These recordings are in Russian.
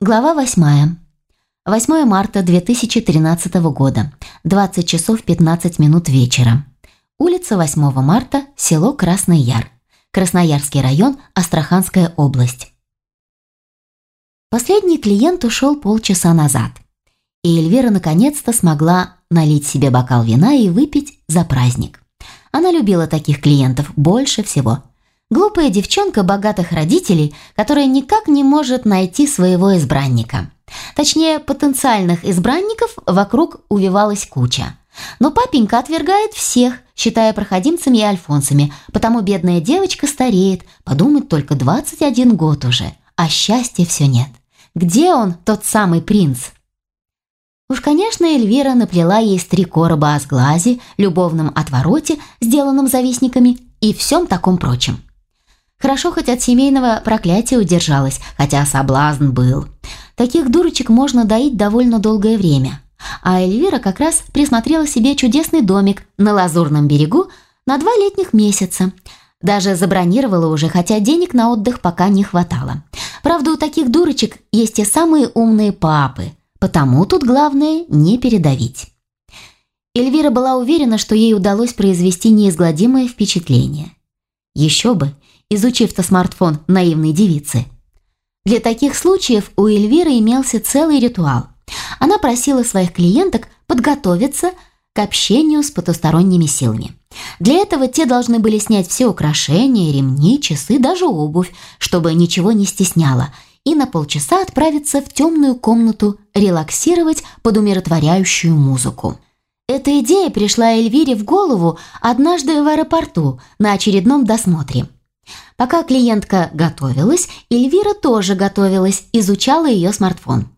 Глава 8. 8 марта 2013 года. 20 часов 15 минут вечера. Улица 8 марта, село Красный Яр. Красноярский район, Астраханская область. Последний клиент ушел полчаса назад. И Эльвира наконец-то смогла налить себе бокал вина и выпить за праздник. Она любила таких клиентов больше всего – Глупая девчонка богатых родителей, которая никак не может найти своего избранника. Точнее, потенциальных избранников вокруг увивалась куча. Но папенька отвергает всех, считая проходимцами и альфонсами, потому бедная девочка стареет, подумать только 21 год уже, а счастья все нет. Где он, тот самый принц? Уж, конечно, Эльвира наплела ей три короба о сглазе, любовном отвороте, сделанном завистниками и всем таком прочем. Хорошо хоть от семейного проклятия удержалась, хотя соблазн был. Таких дурочек можно доить довольно долгое время. А Эльвира как раз присмотрела себе чудесный домик на Лазурном берегу на два летних месяца. Даже забронировала уже, хотя денег на отдых пока не хватало. Правда, у таких дурочек есть и самые умные папы, потому тут главное не передавить. Эльвира была уверена, что ей удалось произвести неизгладимое впечатление. Еще бы, изучив-то смартфон наивной девицы. Для таких случаев у Эльвиры имелся целый ритуал. Она просила своих клиенток подготовиться к общению с потусторонними силами. Для этого те должны были снять все украшения, ремни, часы, даже обувь, чтобы ничего не стесняло, и на полчаса отправиться в темную комнату релаксировать под умиротворяющую музыку. Эта идея пришла Эльвире в голову однажды в аэропорту на очередном досмотре – Пока клиентка готовилась, Эльвира тоже готовилась, изучала ее смартфон.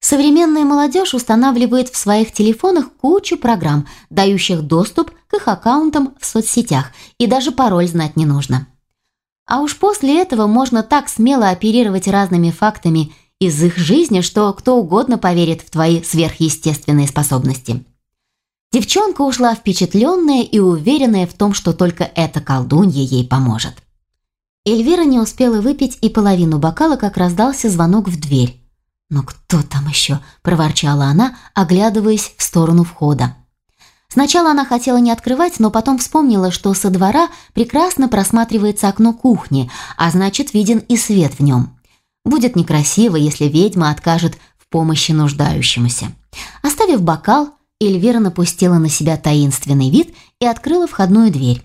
Современная молодежь устанавливает в своих телефонах кучу программ, дающих доступ к их аккаунтам в соцсетях, и даже пароль знать не нужно. А уж после этого можно так смело оперировать разными фактами из их жизни, что кто угодно поверит в твои сверхъестественные способности. Девчонка ушла впечатленная и уверенная в том, что только эта колдунья ей поможет. Эльвира не успела выпить и половину бокала, как раздался звонок в дверь. «Но кто там еще?» – проворчала она, оглядываясь в сторону входа. Сначала она хотела не открывать, но потом вспомнила, что со двора прекрасно просматривается окно кухни, а значит, виден и свет в нем. Будет некрасиво, если ведьма откажет в помощи нуждающемуся. Оставив бокал, Эльвира напустила на себя таинственный вид и открыла входную дверь.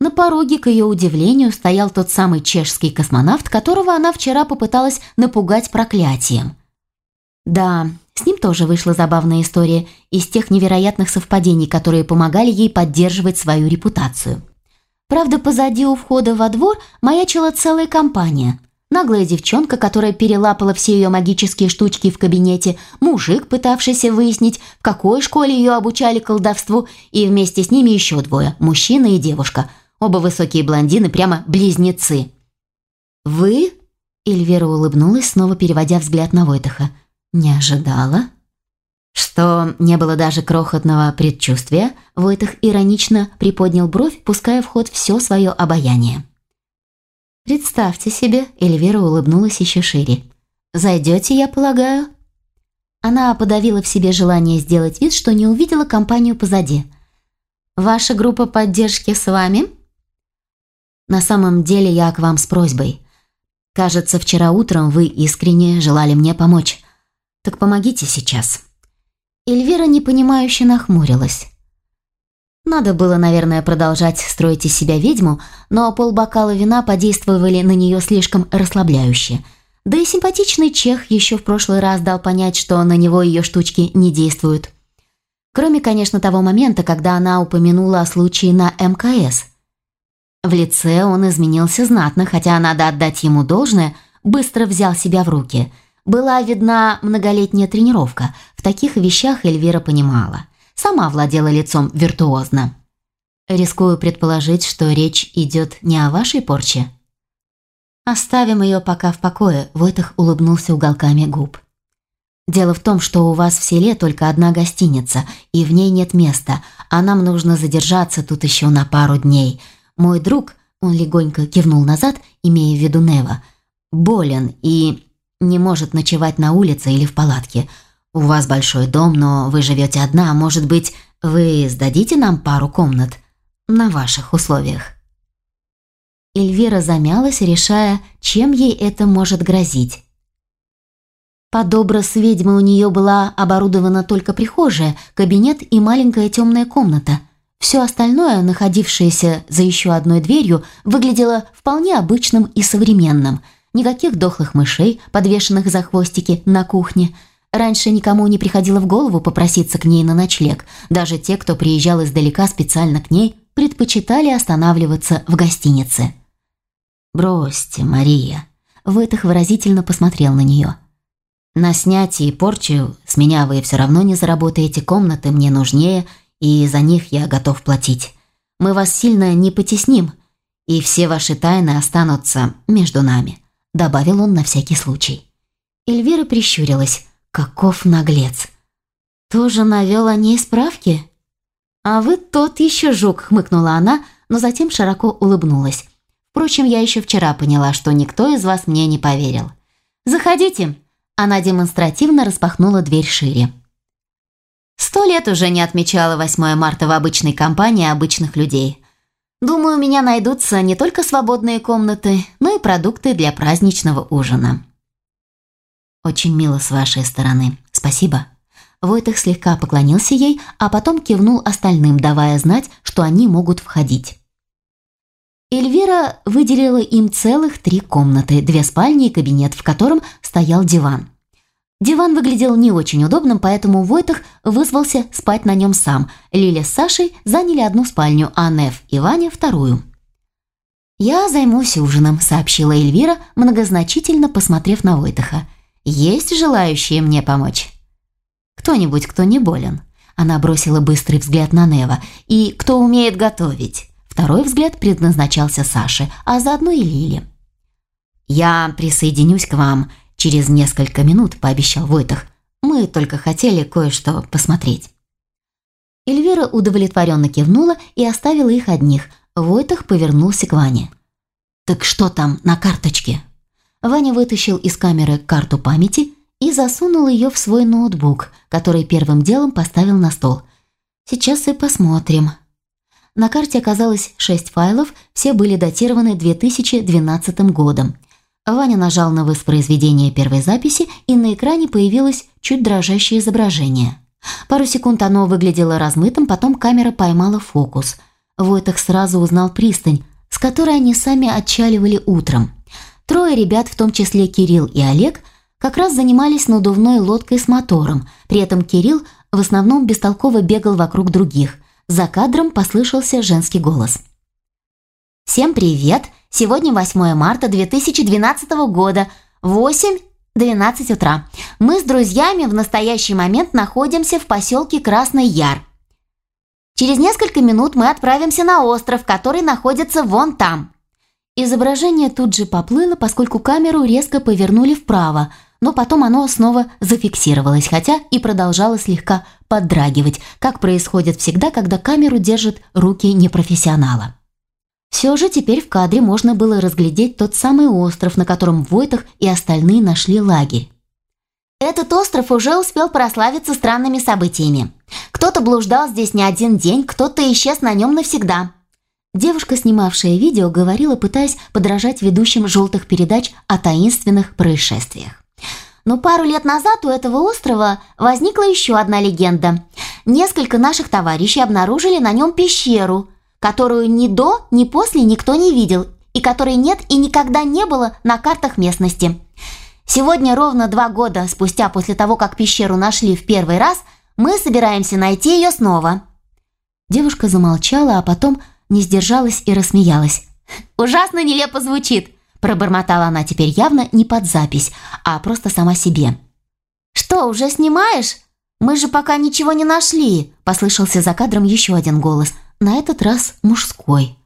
На пороге, к ее удивлению, стоял тот самый чешский космонавт, которого она вчера попыталась напугать проклятием. Да, с ним тоже вышла забавная история из тех невероятных совпадений, которые помогали ей поддерживать свою репутацию. Правда, позади у входа во двор маячила целая компания. Наглая девчонка, которая перелапала все ее магические штучки в кабинете, мужик, пытавшийся выяснить, в какой школе ее обучали колдовству, и вместе с ними еще двое – мужчина и девушка – Оба высокие блондины, прямо близнецы. «Вы?» – Эльвира улыбнулась, снова переводя взгляд на Войтаха. «Не ожидала?» Что не было даже крохотного предчувствия, Войтах иронично приподнял бровь, пуская в ход все свое обаяние. «Представьте себе», – Эльвира улыбнулась еще шире. «Зайдете, я полагаю?» Она подавила в себе желание сделать вид, что не увидела компанию позади. «Ваша группа поддержки с вами?» На самом деле я к вам с просьбой. Кажется, вчера утром вы искренне желали мне помочь. Так помогите сейчас». Эльвира непонимающе нахмурилась. Надо было, наверное, продолжать строить из себя ведьму, но полбокала вина подействовали на нее слишком расслабляюще. Да и симпатичный чех еще в прошлый раз дал понять, что на него ее штучки не действуют. Кроме, конечно, того момента, когда она упомянула о случае на МКС – в лице он изменился знатно, хотя надо отдать ему должное, быстро взял себя в руки. Была видна многолетняя тренировка. В таких вещах Эльвира понимала. Сама владела лицом виртуозно. Рискую предположить, что речь идет не о вашей порче. Оставим ее пока в покое, Войтах улыбнулся уголками губ. Дело в том, что у вас в селе только одна гостиница, и в ней нет места, а нам нужно задержаться тут еще на пару дней – мой друг, он легонько кивнул назад, имея в виду Нева, болен и... не может ночевать на улице или в палатке. У вас большой дом, но вы живете одна. Может быть, вы сдадите нам пару комнат на ваших условиях?» Эльвира замялась, решая, чем ей это может грозить. Под образ ведьмы у нее была оборудована только прихожая, кабинет и маленькая темная комната. Все остальное, находившееся за еще одной дверью, выглядело вполне обычным и современным. Никаких дохлых мышей, подвешенных за хвостики на кухне. Раньше никому не приходило в голову попроситься к ней на ночлег. Даже те, кто приезжал издалека специально к ней, предпочитали останавливаться в гостинице. «Бросьте, Мария!» Вытых выразительно посмотрел на нее – на снятие и порчу с меня вы все равно не заработаете, комнаты мне нужнее, и за них я готов платить. Мы вас сильно не потесним, и все ваши тайны останутся между нами», — добавил он на всякий случай. Эльвира прищурилась. «Каков наглец!» «Тоже навел о ней справки?» «А вы тот еще жук», — хмыкнула она, но затем широко улыбнулась. «Впрочем, я еще вчера поняла, что никто из вас мне не поверил. Заходите, она демонстративно распахнула дверь шире. Сто лет уже не отмечала 8 марта в обычной компании обычных людей. Думаю, у меня найдутся не только свободные комнаты, но и продукты для праздничного ужина. Очень мило с вашей стороны. Спасибо. Войтых слегка поклонился ей, а потом кивнул остальным, давая знать, что они могут входить. Эльвира выделила им целых три комнаты, две спальни и кабинет, в котором стоял диван. Диван выглядел не очень удобным, поэтому Войтах вызвался спать на нем сам. Лиля с Сашей заняли одну спальню, а Нев и Ваня – вторую. «Я займусь ужином», – сообщила Эльвира, многозначительно посмотрев на Войтаха. «Есть желающие мне помочь?» «Кто-нибудь, кто не болен?» Она бросила быстрый взгляд на Нева. «И кто умеет готовить?» Второй взгляд предназначался Саше, а заодно и Лиле. «Я присоединюсь к вам через несколько минут», – пообещал Войтах. «Мы только хотели кое-что посмотреть». Эльвира удовлетворенно кивнула и оставила их одних. Войтах повернулся к Ване. «Так что там на карточке?» Ваня вытащил из камеры карту памяти и засунул ее в свой ноутбук, который первым делом поставил на стол. «Сейчас и посмотрим», на карте оказалось шесть файлов, все были датированы 2012 годом. Ваня нажал на воспроизведение первой записи, и на экране появилось чуть дрожащее изображение. Пару секунд оно выглядело размытым, потом камера поймала фокус. Войтах сразу узнал пристань, с которой они сами отчаливали утром. Трое ребят, в том числе Кирилл и Олег, как раз занимались надувной лодкой с мотором. При этом Кирилл в основном бестолково бегал вокруг других – за кадром послышался женский голос. «Всем привет! Сегодня 8 марта 2012 года, 8-12 утра. Мы с друзьями в настоящий момент находимся в поселке Красный Яр. Через несколько минут мы отправимся на остров, который находится вон там». Изображение тут же поплыло, поскольку камеру резко повернули вправо – но потом оно снова зафиксировалось, хотя и продолжало слегка поддрагивать, как происходит всегда, когда камеру держат руки непрофессионала. Все же теперь в кадре можно было разглядеть тот самый остров, на котором Войтах и остальные нашли лагерь. Этот остров уже успел прославиться странными событиями. Кто-то блуждал здесь не один день, кто-то исчез на нем навсегда. Девушка, снимавшая видео, говорила, пытаясь подражать ведущим желтых передач о таинственных происшествиях. Но пару лет назад у этого острова возникла еще одна легенда. Несколько наших товарищей обнаружили на нем пещеру, которую ни до, ни после никто не видел, и которой нет и никогда не было на картах местности. Сегодня, ровно два года спустя после того, как пещеру нашли в первый раз, мы собираемся найти ее снова. Девушка замолчала, а потом не сдержалась и рассмеялась. «Ужасно нелепо звучит!» Пробормотала она теперь явно не под запись, а просто сама себе. «Что, уже снимаешь? Мы же пока ничего не нашли!» Послышался за кадром еще один голос, на этот раз мужской.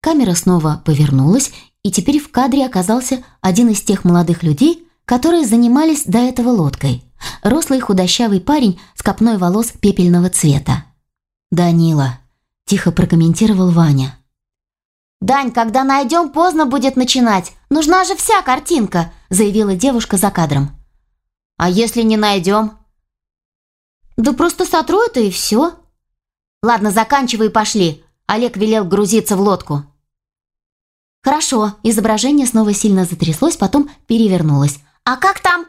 Камера снова повернулась, и теперь в кадре оказался один из тех молодых людей, которые занимались до этого лодкой. Рослый худощавый парень с копной волос пепельного цвета. «Данила», – тихо прокомментировал Ваня. «Дань, когда найдем, поздно будет начинать. Нужна же вся картинка!» заявила девушка за кадром. «А если не найдем?» «Да просто сотру это и все». «Ладно, заканчивай и пошли». Олег велел грузиться в лодку. «Хорошо». Изображение снова сильно затряслось, потом перевернулось. «А как там?»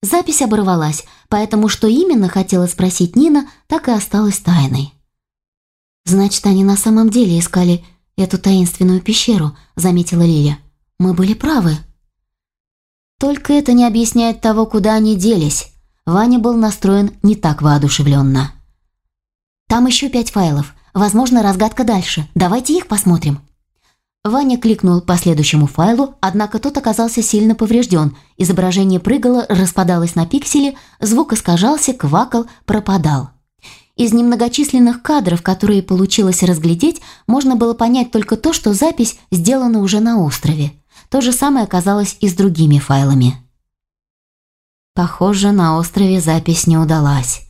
Запись оборвалась, поэтому что именно хотела спросить Нина, так и осталось тайной. «Значит, они на самом деле искали эту таинственную пещеру», — заметила Лиля. «Мы были правы». Только это не объясняет того, куда они делись. Ваня был настроен не так воодушевленно. «Там еще пять файлов. Возможно, разгадка дальше. Давайте их посмотрим». Ваня кликнул по следующему файлу, однако тот оказался сильно поврежден. Изображение прыгало, распадалось на пиксели, звук искажался, квакал, пропадал. Из немногочисленных кадров, которые получилось разглядеть, можно было понять только то, что запись сделана уже на острове. То же самое оказалось и с другими файлами. «Похоже, на острове запись не удалась»,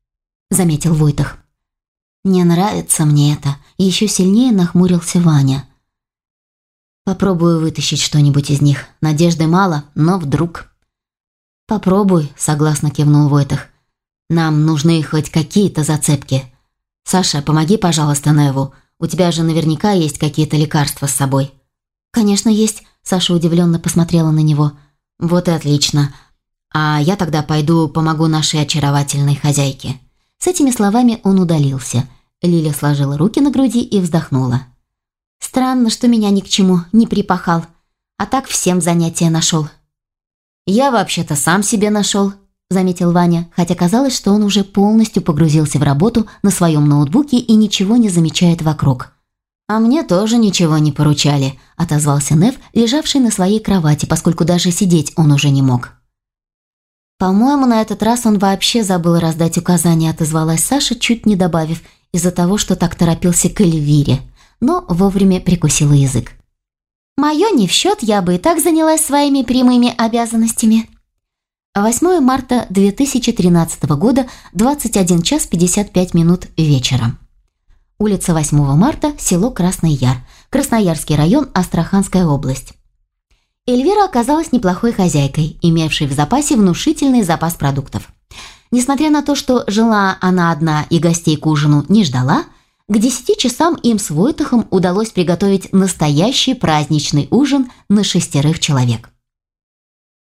— заметил Войтах. «Не нравится мне это», — еще сильнее нахмурился Ваня. Попробую вытащить что-нибудь из них. Надежды мало, но вдруг. Попробуй, согласно кивнул Войтах. Нам нужны хоть какие-то зацепки. Саша, помоги, пожалуйста, Неву. У тебя же наверняка есть какие-то лекарства с собой. Конечно, есть. Саша удивленно посмотрела на него. Вот и отлично. А я тогда пойду помогу нашей очаровательной хозяйке. С этими словами он удалился. Лиля сложила руки на груди и вздохнула. Странно, что меня ни к чему не припахал, а так всем занятия нашел. «Я вообще-то сам себе нашел», – заметил Ваня, хотя казалось, что он уже полностью погрузился в работу на своем ноутбуке и ничего не замечает вокруг. «А мне тоже ничего не поручали», – отозвался Нев, лежавший на своей кровати, поскольку даже сидеть он уже не мог. «По-моему, на этот раз он вообще забыл раздать указания», – отозвалась Саша, чуть не добавив, из-за того, что так торопился к Эльвире но вовремя прикусила язык. «Мое не в счет, я бы и так занялась своими прямыми обязанностями». 8 марта 2013 года, 21 час 55 минут вечера. Улица 8 марта, село Красный Яр, Красноярский район, Астраханская область. Эльвира оказалась неплохой хозяйкой, имевшей в запасе внушительный запас продуктов. Несмотря на то, что жила она одна и гостей к ужину не ждала – к десяти часам им с Войтахом удалось приготовить настоящий праздничный ужин на шестерых человек.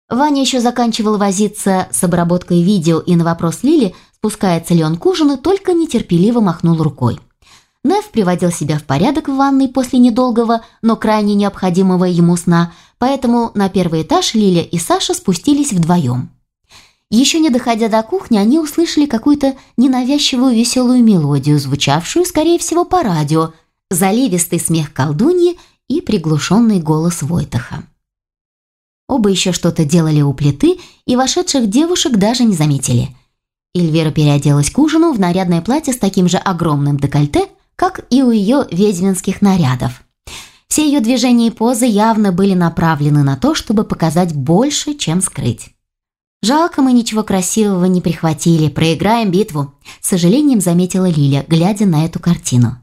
Ваня еще заканчивал возиться с обработкой видео и на вопрос Лили, спускается ли он к ужину, только нетерпеливо махнул рукой. Нев приводил себя в порядок в ванной после недолгого, но крайне необходимого ему сна, поэтому на первый этаж Лиля и Саша спустились вдвоем. Еще не доходя до кухни, они услышали какую-то ненавязчивую веселую мелодию, звучавшую, скорее всего, по радио, заливистый смех колдуньи и приглушенный голос Войтаха. Оба еще что-то делали у плиты, и вошедших девушек даже не заметили. Эльвира переоделась к ужину в нарядное платье с таким же огромным декольте, как и у ее ведьминских нарядов. Все ее движения и позы явно были направлены на то, чтобы показать больше, чем скрыть. «Жалко, мы ничего красивого не прихватили. Проиграем битву», – с сожалением заметила Лиля, глядя на эту картину.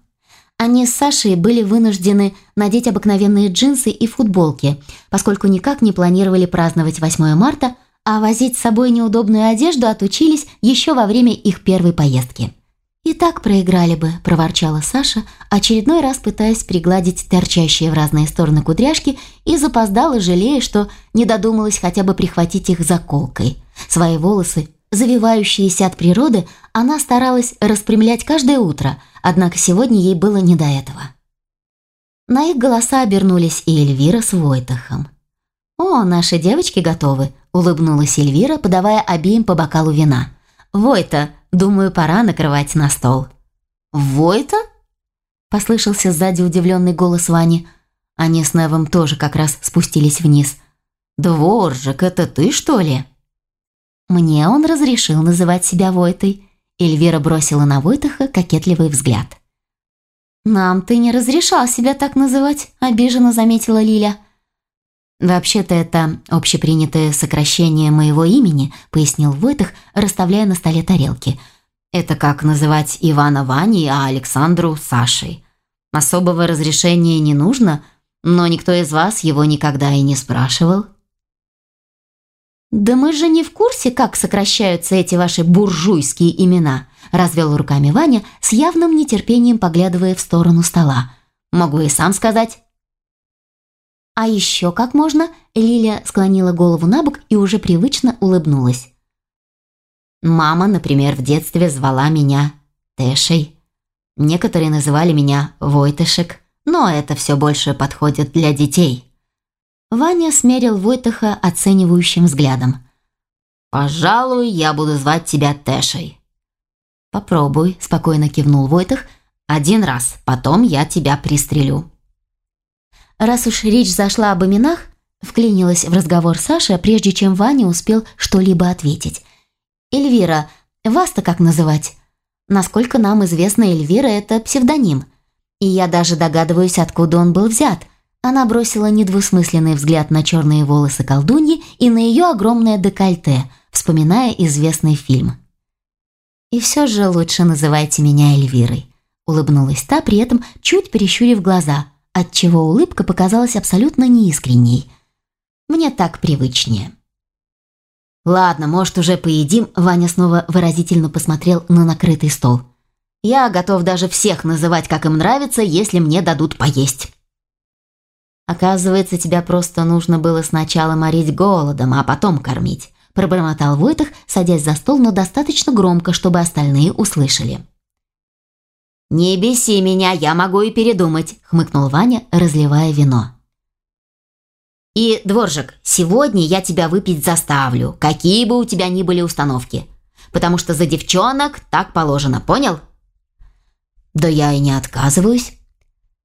Они с Сашей были вынуждены надеть обыкновенные джинсы и футболки, поскольку никак не планировали праздновать 8 марта, а возить с собой неудобную одежду отучились еще во время их первой поездки. «И так проиграли бы», – проворчала Саша, очередной раз пытаясь пригладить торчащие в разные стороны кудряшки и запоздала, жалея, что не додумалась хотя бы прихватить их заколкой. Свои волосы, завивающиеся от природы, она старалась распрямлять каждое утро, однако сегодня ей было не до этого. На их голоса обернулись и Эльвира с Войтахом. «О, наши девочки готовы», – улыбнулась Эльвира, подавая обеим по бокалу вина. «Войта, Думаю, пора накрывать на стол». «Войта?» – послышался сзади удивленный голос Вани. Они с Невом тоже как раз спустились вниз. «Дворжик, это ты, что ли?» Мне он разрешил называть себя Войтой. Эльвира бросила на Войтаха кокетливый взгляд. «Нам ты не разрешал себя так называть», – обиженно заметила Лиля. «Вообще-то это общепринятое сокращение моего имени», — пояснил Войтах, расставляя на столе тарелки. «Это как называть Ивана Ваней, а Александру Сашей. Особого разрешения не нужно, но никто из вас его никогда и не спрашивал». «Да мы же не в курсе, как сокращаются эти ваши буржуйские имена», развел руками Ваня, с явным нетерпением поглядывая в сторону стола. «Могу и сам сказать». «А еще как можно?» Лилия склонила голову на бок и уже привычно улыбнулась. «Мама, например, в детстве звала меня Тэшей. Некоторые называли меня Войтышек, но это все больше подходит для детей». Ваня смерил Войтаха оценивающим взглядом. «Пожалуй, я буду звать тебя Тэшей». «Попробуй», – спокойно кивнул Войтах. «Один раз, потом я тебя пристрелю». Раз уж речь зашла об именах, вклинилась в разговор Саша, прежде чем Ваня успел что-либо ответить. «Эльвира, вас-то как называть?» Насколько нам известно, Эльвира – это псевдоним. И я даже догадываюсь, откуда он был взят – она бросила недвусмысленный взгляд на черные волосы колдуньи и на ее огромное декольте, вспоминая известный фильм. «И все же лучше называйте меня Эльвирой», – улыбнулась та, при этом чуть перещурив глаза, отчего улыбка показалась абсолютно неискренней. «Мне так привычнее». «Ладно, может, уже поедим?» – Ваня снова выразительно посмотрел на накрытый стол. «Я готов даже всех называть, как им нравится, если мне дадут поесть». Оказывается, тебя просто нужно было сначала морить голодом, а потом кормить. Пробормотал Войтах, садясь за стол, но достаточно громко, чтобы остальные услышали. «Не беси меня, я могу и передумать», — хмыкнул Ваня, разливая вино. «И, Дворжик, сегодня я тебя выпить заставлю, какие бы у тебя ни были установки. Потому что за девчонок так положено, понял?» «Да я и не отказываюсь»,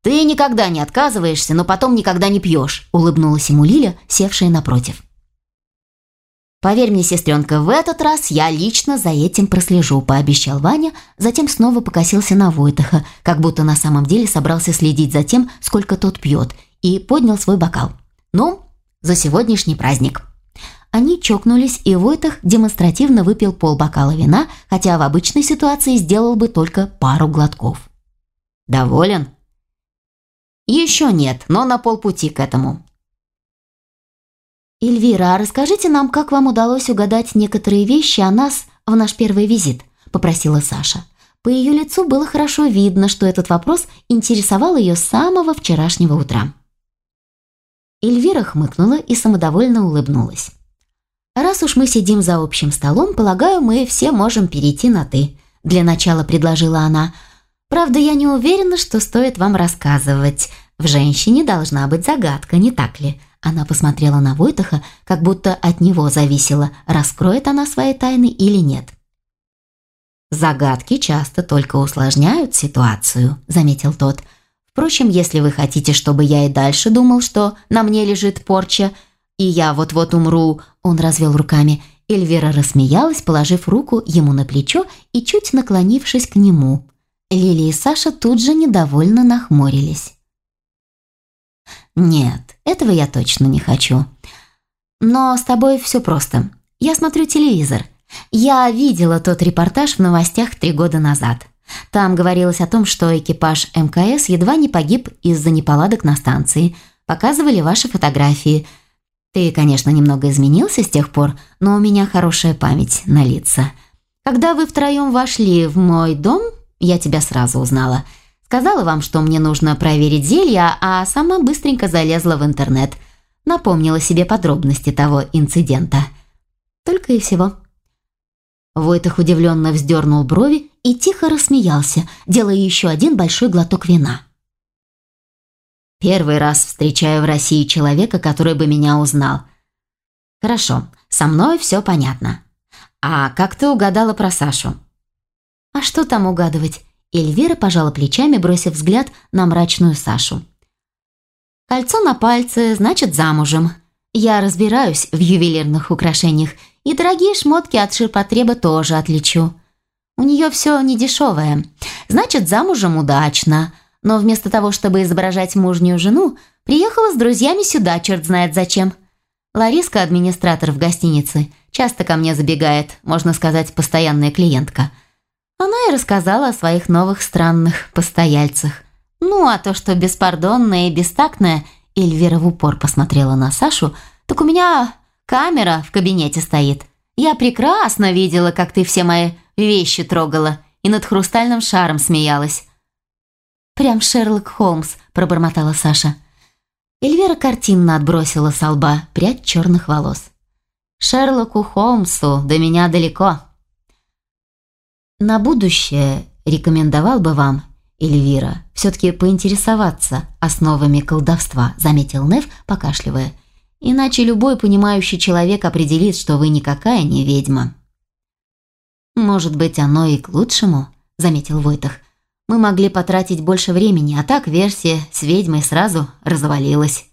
«Ты никогда не отказываешься, но потом никогда не пьешь», – улыбнулась ему Лиля, севшая напротив. «Поверь мне, сестренка, в этот раз я лично за этим прослежу», – пообещал Ваня, затем снова покосился на Войтаха, как будто на самом деле собрался следить за тем, сколько тот пьет, и поднял свой бокал. «Ну, за сегодняшний праздник». Они чокнулись, и Войтах демонстративно выпил полбокала вина, хотя в обычной ситуации сделал бы только пару глотков. «Доволен?» Еще нет, но на полпути к этому. «Эльвира, а расскажите нам, как вам удалось угадать некоторые вещи о нас в наш первый визит?» – попросила Саша. По ее лицу было хорошо видно, что этот вопрос интересовал ее с самого вчерашнего утра. Эльвира хмыкнула и самодовольно улыбнулась. «Раз уж мы сидим за общим столом, полагаю, мы все можем перейти на «ты», – для начала предложила она – Правда, я не уверена, что стоит вам рассказывать. В женщине должна быть загадка, не так ли?» Она посмотрела на Войтаха, как будто от него зависело, раскроет она свои тайны или нет. «Загадки часто только усложняют ситуацию», — заметил тот. «Впрочем, если вы хотите, чтобы я и дальше думал, что на мне лежит порча, и я вот-вот умру», — он развел руками. Эльвира рассмеялась, положив руку ему на плечо и чуть наклонившись к нему. Лили и Саша тут же недовольно нахмурились. «Нет, этого я точно не хочу. Но с тобой все просто. Я смотрю телевизор. Я видела тот репортаж в новостях три года назад. Там говорилось о том, что экипаж МКС едва не погиб из-за неполадок на станции. Показывали ваши фотографии. Ты, конечно, немного изменился с тех пор, но у меня хорошая память на лица. Когда вы втроем вошли в мой дом, я тебя сразу узнала. Сказала вам, что мне нужно проверить зелья, а сама быстренько залезла в интернет. Напомнила себе подробности того инцидента. Только и всего. Войтах удивленно вздернул брови и тихо рассмеялся, делая еще один большой глоток вина. Первый раз встречаю в России человека, который бы меня узнал. Хорошо, со мной все понятно. А как ты угадала про Сашу? А что там угадывать? Эльвира пожала плечами, бросив взгляд на мрачную Сашу. Кольцо на пальце, значит, замужем. Я разбираюсь в ювелирных украшениях, и дорогие шмотки от ширпотреба тоже отличу. У нее все недешевое. Значит, замужем удачно. Но вместо того, чтобы изображать мужнюю жену, приехала с друзьями сюда, черт знает зачем. Лариска, администратор в гостинице, часто ко мне забегает, можно сказать, постоянная клиентка – она и рассказала о своих новых странных постояльцах. Ну, а то, что беспардонная и бестактная, Эльвира в упор посмотрела на Сашу, так у меня Камера в кабинете стоит. Я прекрасно видела, как ты все мои вещи трогала и над хрустальным шаром смеялась. «Прям Шерлок Холмс», – пробормотала Саша. Эльвира картинно отбросила со лба прядь черных волос. «Шерлоку Холмсу до меня далеко». «На будущее рекомендовал бы вам, Эльвира, все-таки поинтересоваться основами колдовства», – заметил Нев, покашливая. «Иначе любой понимающий человек определит, что вы никакая не ведьма». «Может быть, оно и к лучшему», – заметил Войтах. «Мы могли потратить больше времени, а так версия с ведьмой сразу развалилась».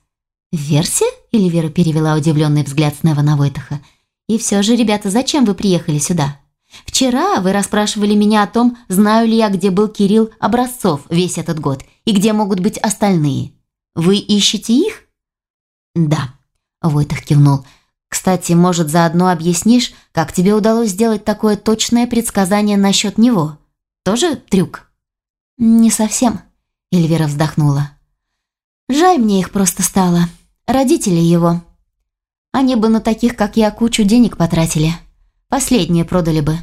«Версия?» – Эльвира перевела удивленный взгляд с Нева на Войтаха. «И все же, ребята, зачем вы приехали сюда?» Вчера вы расспрашивали меня о том, знаю ли я, где был Кирилл Образцов весь этот год и где могут быть остальные. Вы ищете их? Да, Войтах кивнул. Кстати, может, заодно объяснишь, как тебе удалось сделать такое точное предсказание насчет него? Тоже трюк? Не совсем, Эльвира вздохнула. Жаль мне их просто стало. Родители его. Они бы на таких, как я, кучу денег потратили. Последнее продали бы.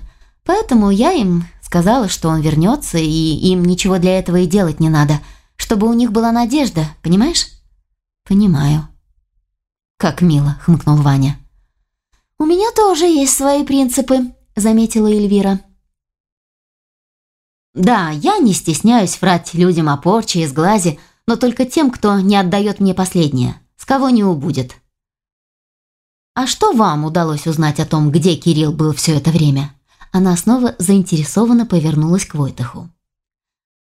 Поэтому я им сказала, что он вернется, и им ничего для этого и делать не надо, чтобы у них была надежда, понимаешь? Понимаю. Как мило, хмыкнул Ваня. У меня тоже есть свои принципы, заметила Эльвира. Да, я не стесняюсь врать людям о порче и сглазе, но только тем, кто не отдает мне последнее. С кого не убудет. «А что вам удалось узнать о том, где Кирилл был все это время?» Она снова заинтересованно повернулась к Войтаху.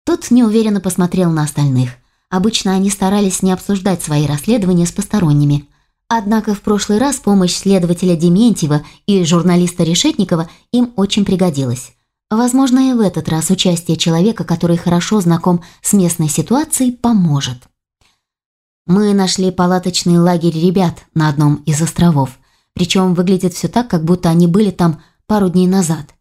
Тот неуверенно посмотрел на остальных. Обычно они старались не обсуждать свои расследования с посторонними. Однако в прошлый раз помощь следователя Дементьева и журналиста Решетникова им очень пригодилась. Возможно, и в этот раз участие человека, который хорошо знаком с местной ситуацией, поможет. Мы нашли палаточный лагерь ребят на одном из островов. Причем выглядит все так, как будто они были там пару дней назад.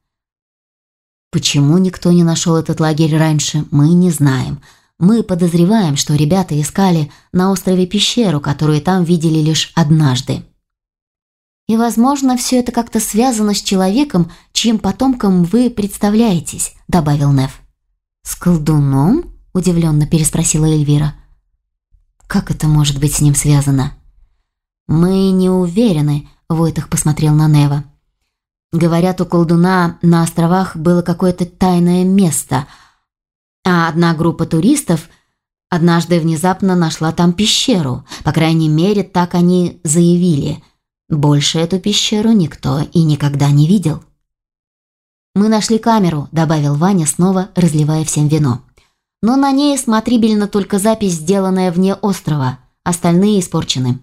Почему никто не нашел этот лагерь раньше, мы не знаем. Мы подозреваем, что ребята искали на острове пещеру, которую там видели лишь однажды. И, возможно, все это как-то связано с человеком, чьим потомком вы представляетесь, добавил Нев. С колдуном? удивленно переспросила Эльвира. Как это может быть с ним связано? Мы не уверены, Войтах посмотрел на Нева. Говорят, у колдуна на островах было какое-то тайное место, а одна группа туристов однажды внезапно нашла там пещеру. По крайней мере, так они заявили. Больше эту пещеру никто и никогда не видел. «Мы нашли камеру», — добавил Ваня, снова разливая всем вино. «Но на ней смотрибельна только запись, сделанная вне острова. Остальные испорчены».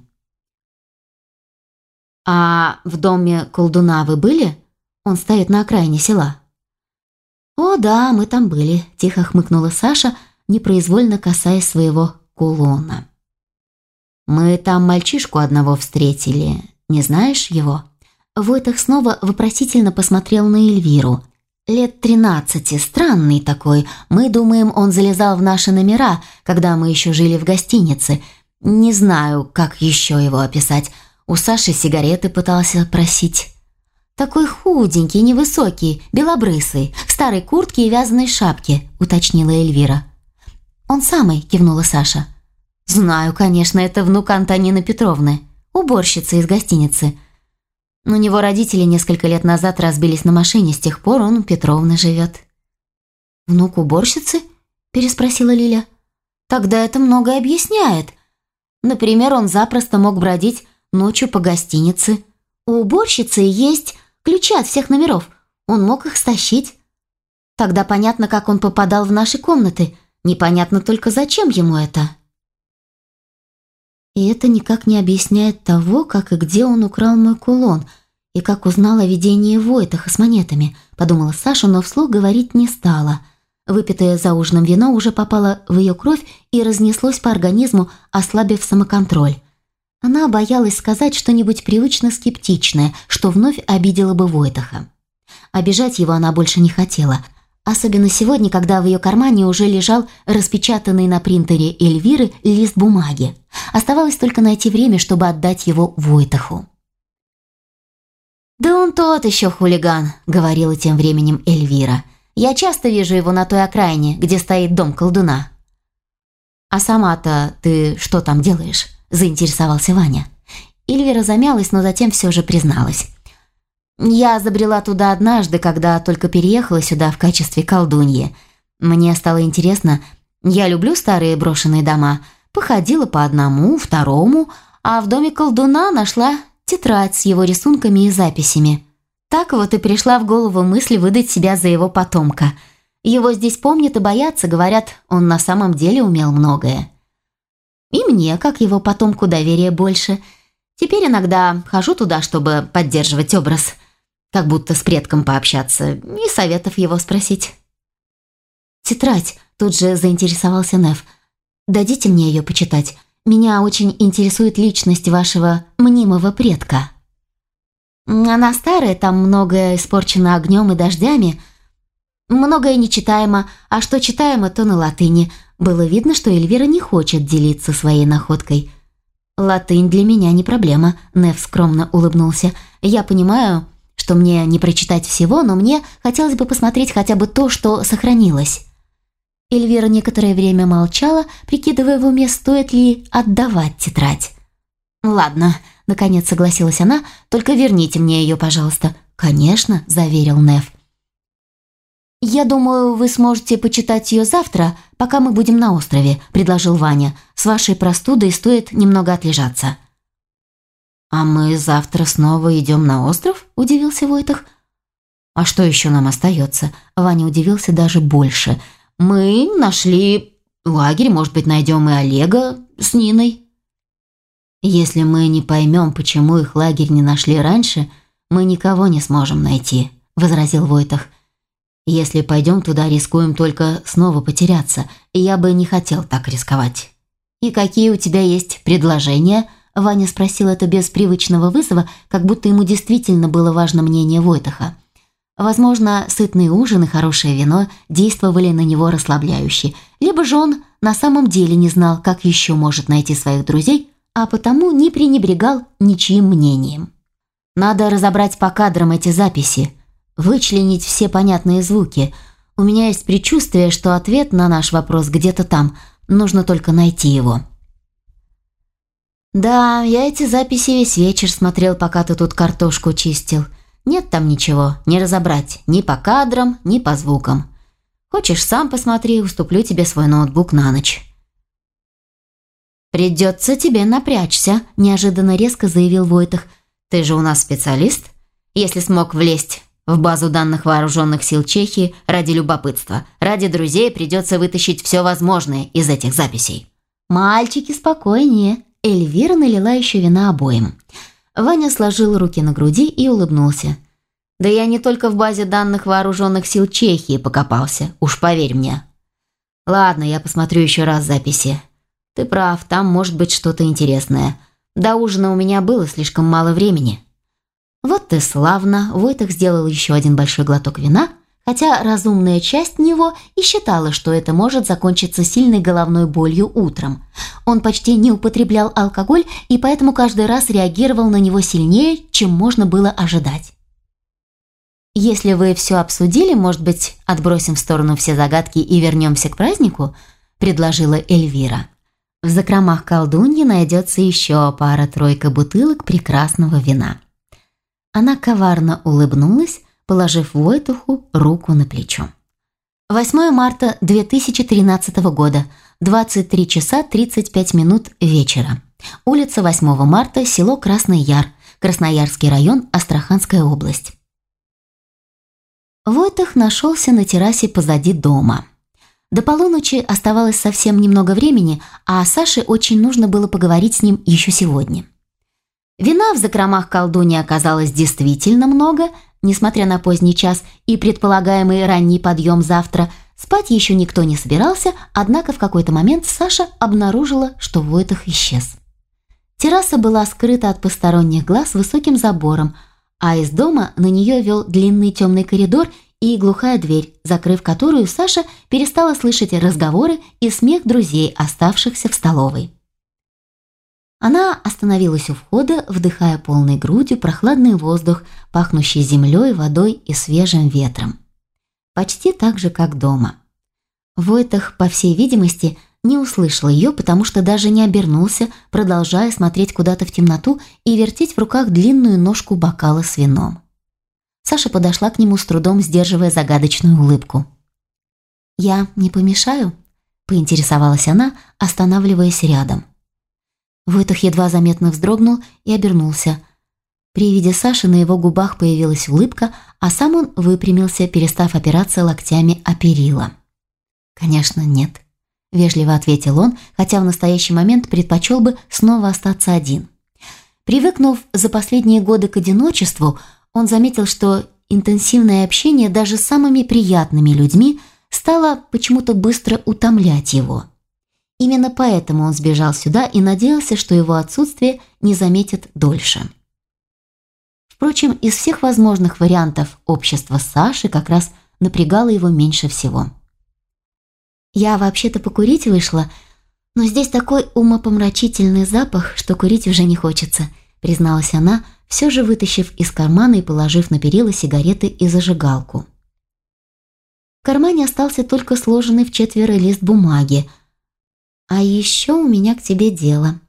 «А в доме колдуна вы были? Он стоит на окраине села». «О, да, мы там были», – тихо хмыкнула Саша, непроизвольно касаясь своего кулона. «Мы там мальчишку одного встретили. Не знаешь его?» Войтах снова вопросительно посмотрел на Эльвиру. «Лет тринадцати, странный такой. Мы думаем, он залезал в наши номера, когда мы еще жили в гостинице. Не знаю, как еще его описать. У Саши сигареты пытался просить. «Такой худенький, невысокий, белобрысый, в старой куртке и вязаной шапке», – уточнила Эльвира. «Он самый», – кивнула Саша. «Знаю, конечно, это внук Антонины Петровны, уборщица из гостиницы. У него родители несколько лет назад разбились на машине, с тех пор он у Петровны живет». «Внук уборщицы?» – переспросила Лиля. «Тогда это многое объясняет. Например, он запросто мог бродить ночью по гостинице. У уборщицы есть ключи от всех номеров. Он мог их стащить. Тогда понятно, как он попадал в наши комнаты. Непонятно только, зачем ему это. И это никак не объясняет того, как и где он украл мой кулон, и как узнал о видении Войтаха с монетами, подумала Саша, но вслух говорить не стала. Выпитое за ужином вино уже попало в ее кровь и разнеслось по организму, ослабив самоконтроль. Она боялась сказать что-нибудь привычно скептичное, что вновь обидело бы Войтаха. Обижать его она больше не хотела, особенно сегодня, когда в ее кармане уже лежал распечатанный на принтере Эльвиры лист бумаги. Оставалось только найти время, чтобы отдать его Войтаху. «Да он тот еще хулиган», — говорила тем временем Эльвира. «Я часто вижу его на той окраине, где стоит дом колдуна». «А сама-то ты что там делаешь?» – заинтересовался Ваня. Эльвира замялась, но затем все же призналась. «Я забрела туда однажды, когда только переехала сюда в качестве колдуньи. Мне стало интересно, я люблю старые брошенные дома. Походила по одному, второму, а в доме колдуна нашла тетрадь с его рисунками и записями. Так вот и пришла в голову мысль выдать себя за его потомка – его здесь помнят и боятся, говорят, он на самом деле умел многое. И мне, как его потомку, доверия больше. Теперь иногда хожу туда, чтобы поддерживать образ, как будто с предком пообщаться и советов его спросить. «Тетрадь», — тут же заинтересовался Нев. «Дадите мне ее почитать. Меня очень интересует личность вашего мнимого предка». Она старая, там многое испорчено огнем и дождями, — Многое нечитаемо, а что читаемо, то на латыни. Было видно, что Эльвира не хочет делиться своей находкой. «Латынь для меня не проблема», — Нев скромно улыбнулся. «Я понимаю, что мне не прочитать всего, но мне хотелось бы посмотреть хотя бы то, что сохранилось». Эльвира некоторое время молчала, прикидывая в уме, стоит ли отдавать тетрадь. «Ладно», — наконец согласилась она, — «только верните мне ее, пожалуйста». «Конечно», — заверил Нев. «Я думаю, вы сможете почитать ее завтра, пока мы будем на острове», – предложил Ваня. «С вашей простудой стоит немного отлежаться». «А мы завтра снова идем на остров?» – удивился Войтах. «А что еще нам остается?» Ваня удивился даже больше. «Мы нашли лагерь, может быть, найдем и Олега с Ниной». «Если мы не поймем, почему их лагерь не нашли раньше, мы никого не сможем найти», – возразил Войтах. Если пойдем туда, рискуем только снова потеряться, я бы не хотел так рисковать». «И какие у тебя есть предложения?» Ваня спросил это без привычного вызова, как будто ему действительно было важно мнение Войтаха. Возможно, сытный ужин и хорошее вино действовали на него расслабляюще, либо же он на самом деле не знал, как еще может найти своих друзей, а потому не пренебрегал ничьим мнением. «Надо разобрать по кадрам эти записи», вычленить все понятные звуки. У меня есть предчувствие, что ответ на наш вопрос где-то там. Нужно только найти его. Да, я эти записи весь вечер смотрел, пока ты тут картошку чистил. Нет там ничего, не разобрать ни по кадрам, ни по звукам. Хочешь, сам посмотри, уступлю тебе свой ноутбук на ночь. «Придется тебе напрячься», – неожиданно резко заявил Войтах. «Ты же у нас специалист. Если смог влезть в базу данных вооруженных сил Чехии ради любопытства. Ради друзей придется вытащить все возможное из этих записей. «Мальчики, спокойнее!» Эльвира налила еще вина обоим. Ваня сложил руки на груди и улыбнулся. «Да я не только в базе данных вооруженных сил Чехии покопался, уж поверь мне». «Ладно, я посмотрю еще раз записи. Ты прав, там может быть что-то интересное. До ужина у меня было слишком мало времени». Вот ты славно, Войтах сделал еще один большой глоток вина, хотя разумная часть него и считала, что это может закончиться сильной головной болью утром. Он почти не употреблял алкоголь и поэтому каждый раз реагировал на него сильнее, чем можно было ожидать. «Если вы все обсудили, может быть, отбросим в сторону все загадки и вернемся к празднику?» – предложила Эльвира. В закромах колдуньи найдется еще пара-тройка бутылок прекрасного вина. Она коварно улыбнулась, положив Войтуху руку на плечо. 8 марта 2013 года, 23 часа 35 минут вечера. Улица 8 марта, село Красный Яр, Красноярский район, Астраханская область. Войтах нашелся на террасе позади дома. До полуночи оставалось совсем немного времени, а Саше очень нужно было поговорить с ним еще сегодня. Вина в закромах колдуни оказалось действительно много, несмотря на поздний час и предполагаемый ранний подъем завтра. Спать еще никто не собирался, однако в какой-то момент Саша обнаружила, что Войтах исчез. Терраса была скрыта от посторонних глаз высоким забором, а из дома на нее вел длинный темный коридор и глухая дверь, закрыв которую Саша перестала слышать разговоры и смех друзей, оставшихся в столовой. Она остановилась у входа, вдыхая полной грудью прохладный воздух, пахнущий землей, водой и свежим ветром. Почти так же, как дома. Войтах, по всей видимости, не услышал ее, потому что даже не обернулся, продолжая смотреть куда-то в темноту и вертеть в руках длинную ножку бокала с вином. Саша подошла к нему с трудом, сдерживая загадочную улыбку. «Я не помешаю?» – поинтересовалась она, останавливаясь рядом. Войтах едва заметно вздрогнул и обернулся. При виде Саши на его губах появилась улыбка, а сам он выпрямился, перестав опираться локтями о перила. «Конечно, нет», – вежливо ответил он, хотя в настоящий момент предпочел бы снова остаться один. Привыкнув за последние годы к одиночеству, он заметил, что интенсивное общение даже с самыми приятными людьми стало почему-то быстро утомлять его – Именно поэтому он сбежал сюда и надеялся, что его отсутствие не заметят дольше. Впрочем, из всех возможных вариантов общества Саши как раз напрягало его меньше всего. «Я вообще-то покурить вышла, но здесь такой умопомрачительный запах, что курить уже не хочется», призналась она, все же вытащив из кармана и положив на перила сигареты и зажигалку. В кармане остался только сложенный в четверо лист бумаги – «А еще у меня к тебе дело».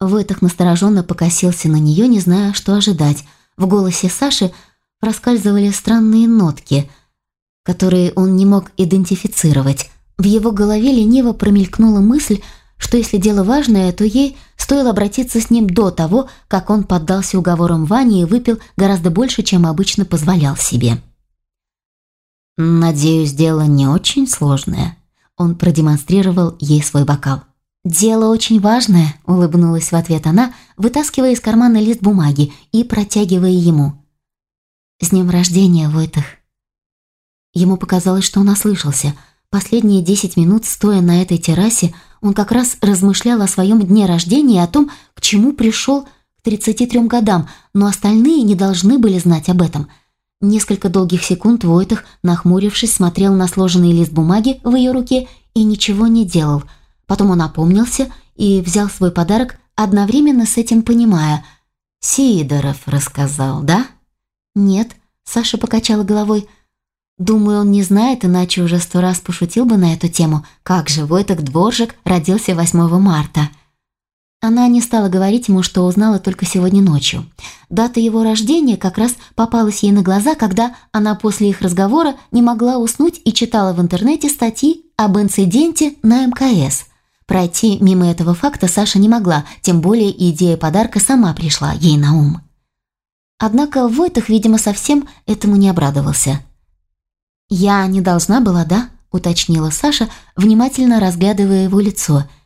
Войтах настороженно покосился на нее, не зная, что ожидать. В голосе Саши проскальзывали странные нотки, которые он не мог идентифицировать. В его голове лениво промелькнула мысль, что если дело важное, то ей стоило обратиться с ним до того, как он поддался уговорам Вани и выпил гораздо больше, чем обычно позволял себе. «Надеюсь, дело не очень сложное», он продемонстрировал ей свой бокал. «Дело очень важное», – улыбнулась в ответ она, вытаскивая из кармана лист бумаги и протягивая ему. «С днем рождения, Войтах!» Ему показалось, что он ослышался. Последние десять минут, стоя на этой террасе, он как раз размышлял о своем дне рождения и о том, к чему пришел к 33 годам, но остальные не должны были знать об этом – Несколько долгих секунд Войтах, нахмурившись, смотрел на сложенный лист бумаги в ее руке и ничего не делал. Потом он опомнился и взял свой подарок, одновременно с этим понимая. «Сидоров рассказал, да?» «Нет», — Саша покачала головой. «Думаю, он не знает, иначе уже сто раз пошутил бы на эту тему. Как же Войтах Дворжик родился 8 марта?» Она не стала говорить ему, что узнала только сегодня ночью. Дата его рождения как раз попалась ей на глаза, когда она после их разговора не могла уснуть и читала в интернете статьи об инциденте на МКС. Пройти мимо этого факта Саша не могла, тем более идея подарка сама пришла ей на ум. Однако Войтах, видимо, совсем этому не обрадовался. «Я не должна была, да?» – уточнила Саша, внимательно разглядывая его лицо –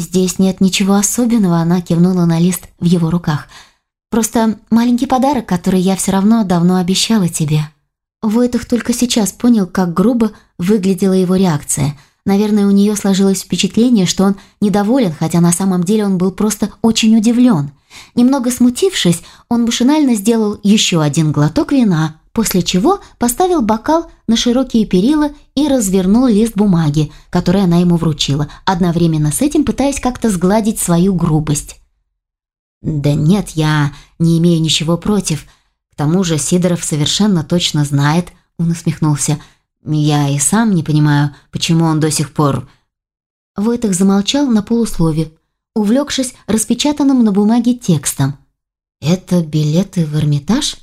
«Здесь нет ничего особенного», – она кивнула на лист в его руках. «Просто маленький подарок, который я все равно давно обещала тебе». Войтах только сейчас понял, как грубо выглядела его реакция. Наверное, у нее сложилось впечатление, что он недоволен, хотя на самом деле он был просто очень удивлен. Немного смутившись, он машинально сделал еще один глоток вина, после чего поставил бокал на широкие перила и развернул лист бумаги, который она ему вручила, одновременно с этим пытаясь как-то сгладить свою грубость. «Да нет, я не имею ничего против. К тому же Сидоров совершенно точно знает», — он усмехнулся. «Я и сам не понимаю, почему он до сих пор...» Войтах замолчал на полуслове, увлекшись распечатанным на бумаге текстом. «Это билеты в Эрмитаж?»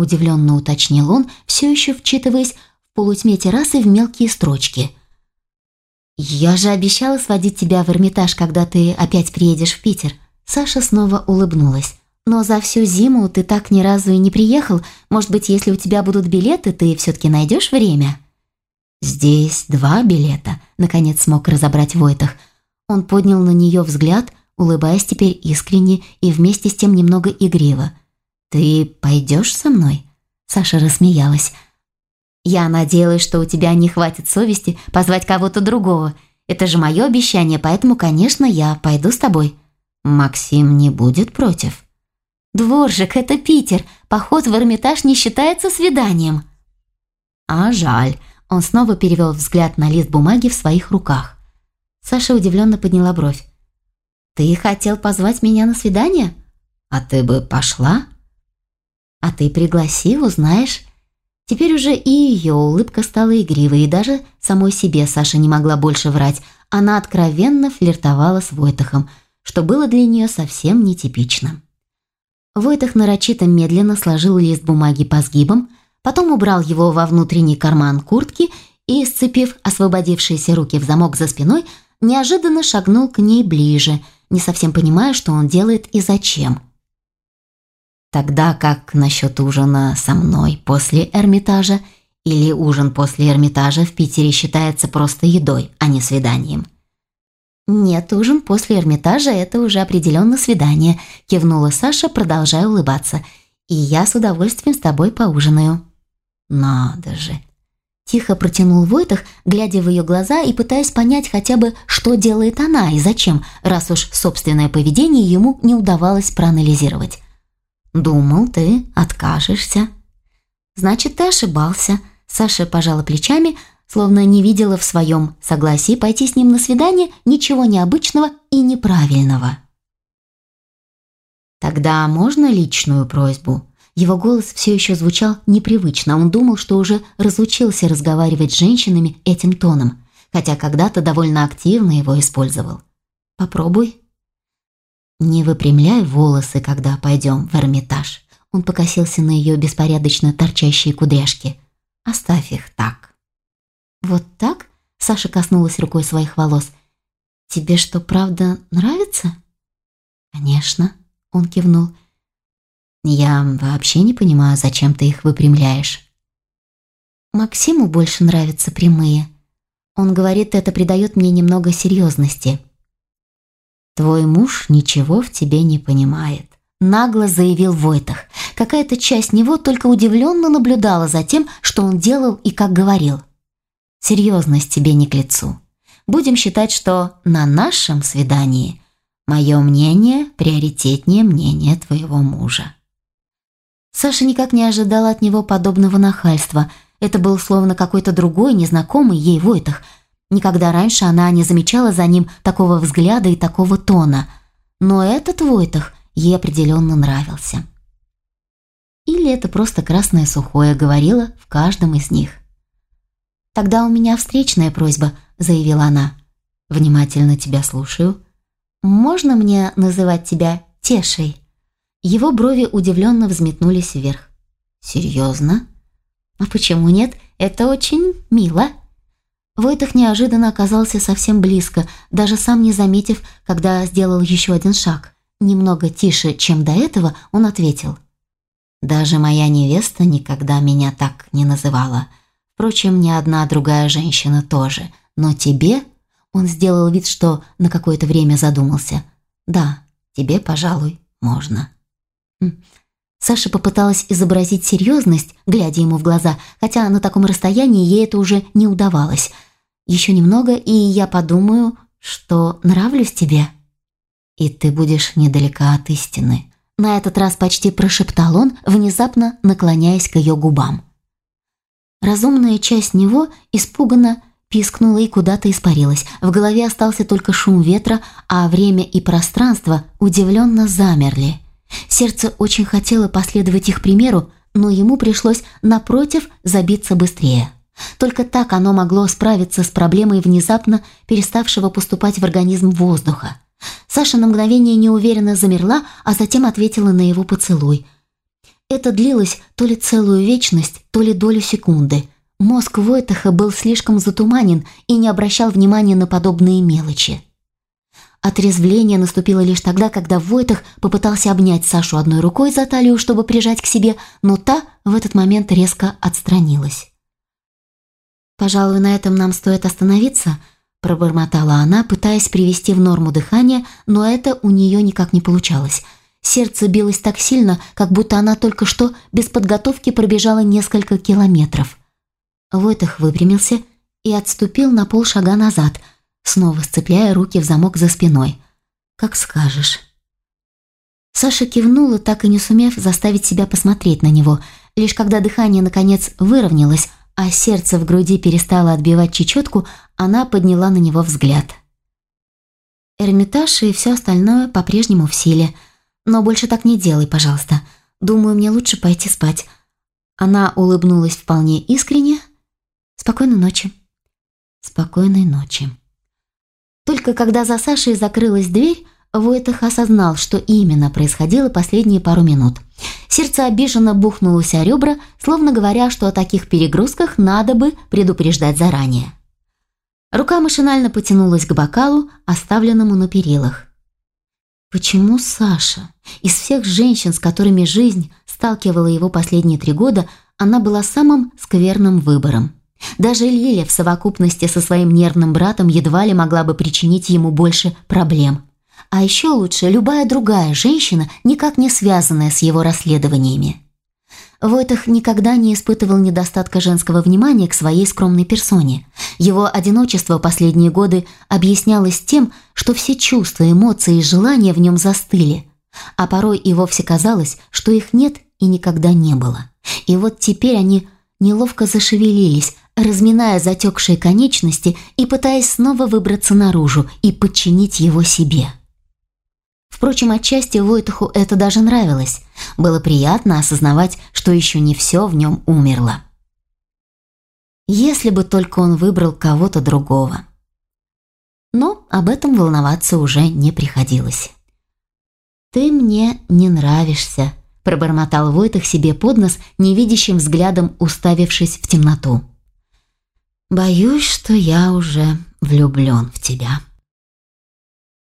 Удивленно уточнил он, все еще вчитываясь в полутьме террасы в мелкие строчки. «Я же обещала сводить тебя в Эрмитаж, когда ты опять приедешь в Питер». Саша снова улыбнулась. «Но за всю зиму ты так ни разу и не приехал. Может быть, если у тебя будут билеты, ты все-таки найдешь время?» «Здесь два билета», — наконец смог разобрать Войтах. Он поднял на нее взгляд, улыбаясь теперь искренне и вместе с тем немного игриво. «Ты пойдешь со мной?» Саша рассмеялась. «Я надеялась, что у тебя не хватит совести позвать кого-то другого. Это же мое обещание, поэтому, конечно, я пойду с тобой». «Максим не будет против?» «Дворжик, это Питер. Поход в Эрмитаж не считается свиданием». «А жаль». Он снова перевел взгляд на лист бумаги в своих руках. Саша удивленно подняла бровь. «Ты хотел позвать меня на свидание? А ты бы пошла?» «А ты пригласи, узнаешь». Теперь уже и ее улыбка стала игривой, и даже самой себе Саша не могла больше врать. Она откровенно флиртовала с Войтахом, что было для нее совсем нетипично. Войтах нарочито медленно сложил лист бумаги по сгибам, потом убрал его во внутренний карман куртки и, сцепив освободившиеся руки в замок за спиной, неожиданно шагнул к ней ближе, не совсем понимая, что он делает и зачем. Тогда как насчет ужина со мной после Эрмитажа или ужин после Эрмитажа в Питере считается просто едой, а не свиданием? «Нет, ужин после Эрмитажа – это уже определенно свидание», – кивнула Саша, продолжая улыбаться. «И я с удовольствием с тобой поужинаю». «Надо же!» Тихо протянул Войтах, глядя в ее глаза и пытаясь понять хотя бы, что делает она и зачем, раз уж собственное поведение ему не удавалось проанализировать. «Думал, ты откажешься». «Значит, ты ошибался», – Саша пожала плечами, словно не видела в своем согласии пойти с ним на свидание ничего необычного и неправильного. «Тогда можно личную просьбу?» Его голос все еще звучал непривычно, он думал, что уже разучился разговаривать с женщинами этим тоном, хотя когда-то довольно активно его использовал. «Попробуй». «Не выпрямляй волосы, когда пойдем в Эрмитаж». Он покосился на ее беспорядочно торчащие кудряшки. «Оставь их так». «Вот так?» – Саша коснулась рукой своих волос. «Тебе что, правда нравится?» «Конечно», – он кивнул. Я вообще не понимаю, зачем ты их выпрямляешь. Максиму больше нравятся прямые. Он говорит, это придает мне немного серьезности. Твой муж ничего в тебе не понимает. Нагло заявил Войтах. Какая-то часть него только удивленно наблюдала за тем, что он делал и как говорил. Серьезность тебе не к лицу. Будем считать, что на нашем свидании мое мнение приоритетнее мнения твоего мужа. Саша никак не ожидала от него подобного нахальства. Это был словно какой-то другой, незнакомый ей Войтах. Никогда раньше она не замечала за ним такого взгляда и такого тона. Но этот Войтах ей определенно нравился. Или это просто красное сухое говорила в каждом из них. «Тогда у меня встречная просьба», — заявила она. «Внимательно тебя слушаю. Можно мне называть тебя Тешей?» Его брови удивленно взметнулись вверх. «Серьезно? А почему нет? Это очень мило». Войтах неожиданно оказался совсем близко, даже сам не заметив, когда сделал еще один шаг. Немного тише, чем до этого, он ответил. «Даже моя невеста никогда меня так не называла. Впрочем, ни одна другая женщина тоже. Но тебе...» Он сделал вид, что на какое-то время задумался. «Да, тебе, пожалуй, можно». Саша попыталась изобразить серьезность, глядя ему в глаза, хотя на таком расстоянии ей это уже не удавалось. «Еще немного, и я подумаю, что нравлюсь тебе». «И ты будешь недалека от истины», — на этот раз почти прошептал он, внезапно наклоняясь к ее губам. Разумная часть него испуганно пискнула и куда-то испарилась. В голове остался только шум ветра, а время и пространство удивленно замерли — Сердце очень хотело последовать их примеру, но ему пришлось, напротив, забиться быстрее. Только так оно могло справиться с проблемой внезапно переставшего поступать в организм воздуха. Саша на мгновение неуверенно замерла, а затем ответила на его поцелуй. Это длилось то ли целую вечность, то ли долю секунды. Мозг Войтаха был слишком затуманен и не обращал внимания на подобные мелочи. Отрезвление наступило лишь тогда, когда Войтах попытался обнять Сашу одной рукой за талию, чтобы прижать к себе, но та в этот момент резко отстранилась. «Пожалуй, на этом нам стоит остановиться», – пробормотала она, пытаясь привести в норму дыхание, но это у нее никак не получалось. Сердце билось так сильно, как будто она только что без подготовки пробежала несколько километров. Войтах выпрямился и отступил на полшага назад – снова сцепляя руки в замок за спиной. «Как скажешь». Саша кивнула, так и не сумев заставить себя посмотреть на него. Лишь когда дыхание, наконец, выровнялось, а сердце в груди перестало отбивать чечетку, она подняла на него взгляд. Эрмитаж и все остальное по-прежнему в силе. Но больше так не делай, пожалуйста. Думаю, мне лучше пойти спать. Она улыбнулась вполне искренне. Спокойной ночи. Спокойной ночи. Только когда за Сашей закрылась дверь, Войтах осознал, что именно происходило последние пару минут. Сердце обиженно бухнулось о ребра, словно говоря, что о таких перегрузках надо бы предупреждать заранее. Рука машинально потянулась к бокалу, оставленному на перилах. Почему Саша? Из всех женщин, с которыми жизнь сталкивала его последние три года, она была самым скверным выбором. Даже Лиля в совокупности со своим нервным братом едва ли могла бы причинить ему больше проблем. А еще лучше любая другая женщина, никак не связанная с его расследованиями. Войтах никогда не испытывал недостатка женского внимания к своей скромной персоне. Его одиночество последние годы объяснялось тем, что все чувства, эмоции и желания в нем застыли, а порой и вовсе казалось, что их нет и никогда не было. И вот теперь они неловко зашевелились, разминая затекшие конечности и пытаясь снова выбраться наружу и подчинить его себе. Впрочем, отчасти Войтуху это даже нравилось. Было приятно осознавать, что еще не все в нем умерло. Если бы только он выбрал кого-то другого. Но об этом волноваться уже не приходилось. «Ты мне не нравишься», – пробормотал Войтах себе под нос, невидящим взглядом уставившись в темноту. «Боюсь, что я уже влюблен в тебя».